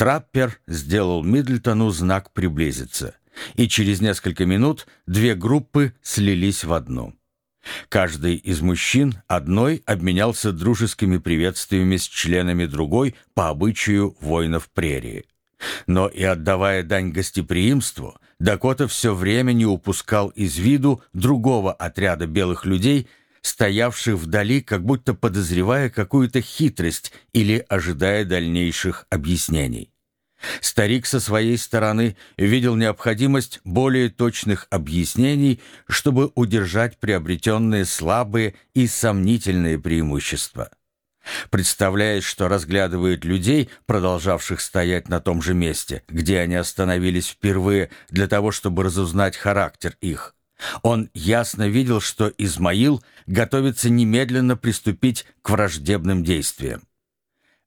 Траппер сделал Мидлтону знак приблизиться, и через несколько минут две группы слились в одну. Каждый из мужчин одной обменялся дружескими приветствиями с членами другой по обычаю воинов прерии. Но и отдавая дань гостеприимству, Дакота все время не упускал из виду другого отряда белых людей, стоявших вдали, как будто подозревая какую-то хитрость или ожидая дальнейших объяснений. Старик со своей стороны видел необходимость более точных объяснений, чтобы удержать приобретенные слабые и сомнительные преимущества. Представляет, что разглядывает людей, продолжавших стоять на том же месте, где они остановились впервые, для того, чтобы разузнать характер их. Он ясно видел, что Измаил готовится немедленно приступить к враждебным действиям.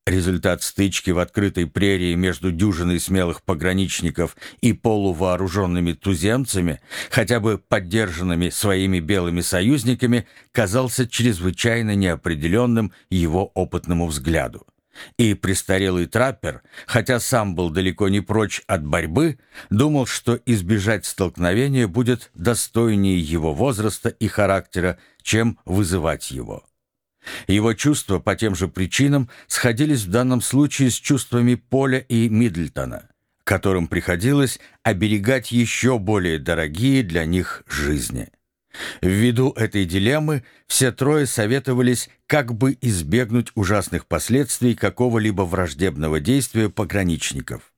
Результат стычки в открытой прерии между дюжиной смелых пограничников и полуваоруженными туземцами, хотя бы поддержанными своими белыми союзниками, казался чрезвычайно неопределенным его опытному взгляду. И престарелый траппер, хотя сам был далеко не прочь от борьбы, думал, что избежать столкновения будет достойнее его возраста и характера, чем вызывать его. Его чувства по тем же причинам сходились в данном случае с чувствами Поля и Мидлтона, которым приходилось оберегать еще более дорогие для них жизни. Ввиду этой дилеммы все трое советовались как бы избегнуть ужасных последствий какого-либо враждебного действия пограничников.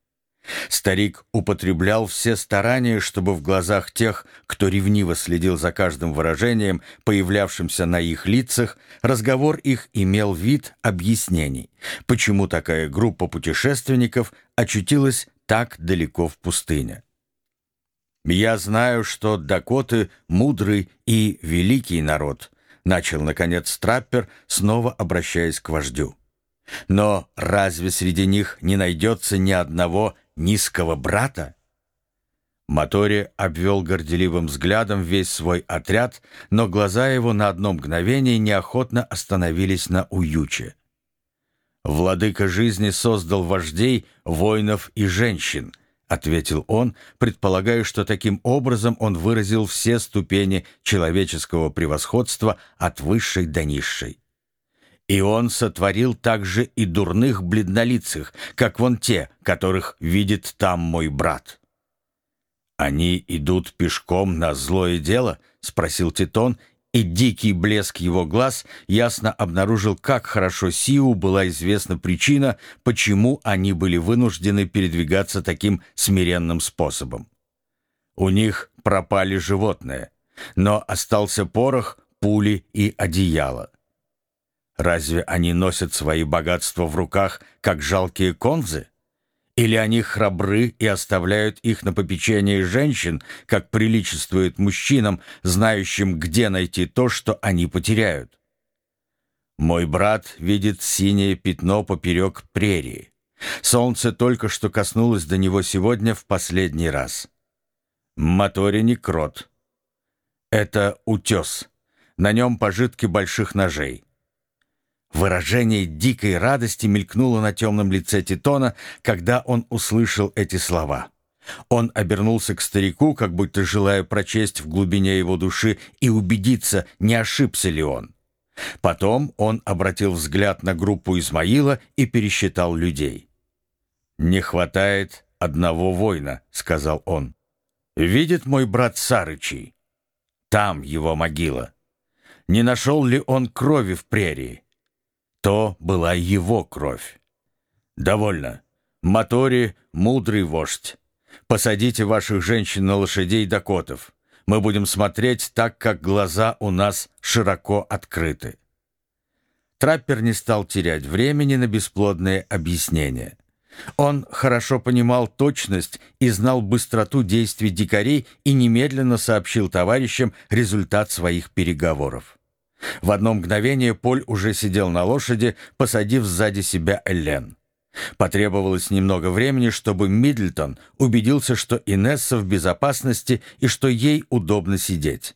Старик употреблял все старания, чтобы в глазах тех, кто ревниво следил за каждым выражением, появлявшимся на их лицах, разговор их имел вид объяснений, почему такая группа путешественников очутилась так далеко в пустыне. «Я знаю, что Дакоты — мудрый и великий народ», — начал, наконец, Траппер, снова обращаясь к вождю. «Но разве среди них не найдется ни одного низкого брата? Мотори обвел горделивым взглядом весь свой отряд, но глаза его на одно мгновение неохотно остановились на Уюче. «Владыка жизни создал вождей, воинов и женщин», — ответил он, предполагая, что таким образом он выразил все ступени человеческого превосходства от высшей до низшей. И он сотворил также и дурных бледнолицых, как вон те, которых видит там мой брат». «Они идут пешком на злое дело?» — спросил Титон, и дикий блеск его глаз ясно обнаружил, как хорошо Сиу была известна причина, почему они были вынуждены передвигаться таким смиренным способом. У них пропали животные, но остался порох, пули и одеяло. Разве они носят свои богатства в руках, как жалкие конзы? Или они храбры и оставляют их на попечение женщин, как приличествует мужчинам, знающим, где найти то, что они потеряют? Мой брат видит синее пятно поперек прерии. Солнце только что коснулось до него сегодня в последний раз. Мотори не крот. Это утес. На нем пожитки больших ножей. Выражение дикой радости мелькнуло на темном лице Титона, когда он услышал эти слова. Он обернулся к старику, как будто желая прочесть в глубине его души и убедиться, не ошибся ли он. Потом он обратил взгляд на группу Измаила и пересчитал людей. «Не хватает одного воина», — сказал он. «Видит мой брат Сарычий? Там его могила. Не нашел ли он крови в прерии? То была его кровь. «Довольно. Мотори — мудрый вождь. Посадите ваших женщин на лошадей дакотов. Мы будем смотреть так, как глаза у нас широко открыты». Траппер не стал терять времени на бесплодные объяснения. Он хорошо понимал точность и знал быстроту действий дикарей и немедленно сообщил товарищам результат своих переговоров. В одно мгновение Поль уже сидел на лошади, посадив сзади себя Эллен. Потребовалось немного времени, чтобы Мидлтон убедился, что Инесса в безопасности и что ей удобно сидеть.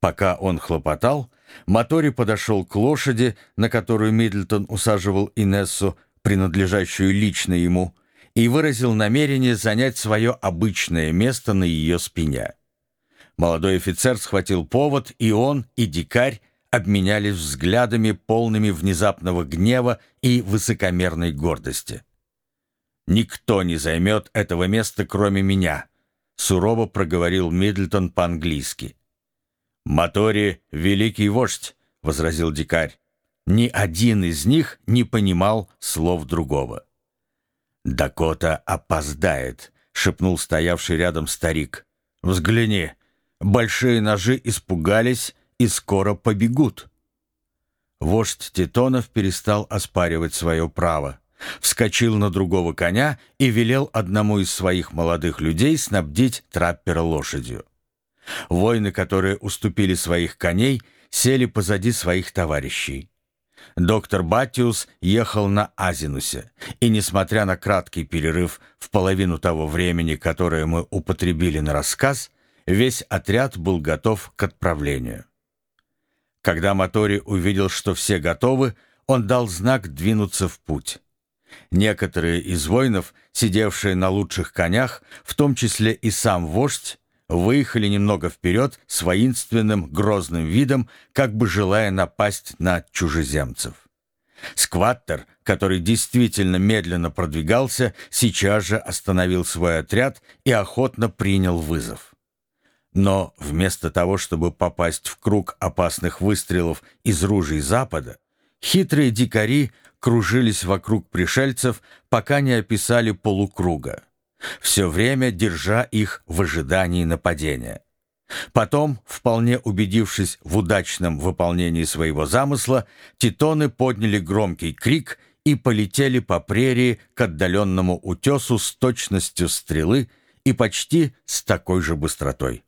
Пока он хлопотал, Мотори подошел к лошади, на которую Мидлтон усаживал Инессу, принадлежащую лично ему, и выразил намерение занять свое обычное место на ее спине. Молодой офицер схватил повод, и он, и дикарь обменялись взглядами, полными внезапного гнева и высокомерной гордости. «Никто не займет этого места, кроме меня», — сурово проговорил Мидлтон по-английски. «Мотори — великий вождь», — возразил дикарь. Ни один из них не понимал слов другого. «Дакота опоздает», — шепнул стоявший рядом старик. «Взгляни, большие ножи испугались и скоро побегут». Вождь Титонов перестал оспаривать свое право, вскочил на другого коня и велел одному из своих молодых людей снабдить траппера лошадью. Воины, которые уступили своих коней, сели позади своих товарищей. Доктор Батиус ехал на Азинусе, и, несмотря на краткий перерыв в половину того времени, которое мы употребили на рассказ, весь отряд был готов к отправлению. Когда Мотори увидел, что все готовы, он дал знак двинуться в путь. Некоторые из воинов, сидевшие на лучших конях, в том числе и сам вождь, выехали немного вперед с воинственным грозным видом, как бы желая напасть на чужеземцев. Скваттер, который действительно медленно продвигался, сейчас же остановил свой отряд и охотно принял вызов. Но вместо того, чтобы попасть в круг опасных выстрелов из ружей Запада, хитрые дикари кружились вокруг пришельцев, пока не описали полукруга все время держа их в ожидании нападения. Потом, вполне убедившись в удачном выполнении своего замысла, титоны подняли громкий крик и полетели по прерии к отдаленному утесу с точностью стрелы и почти с такой же быстротой.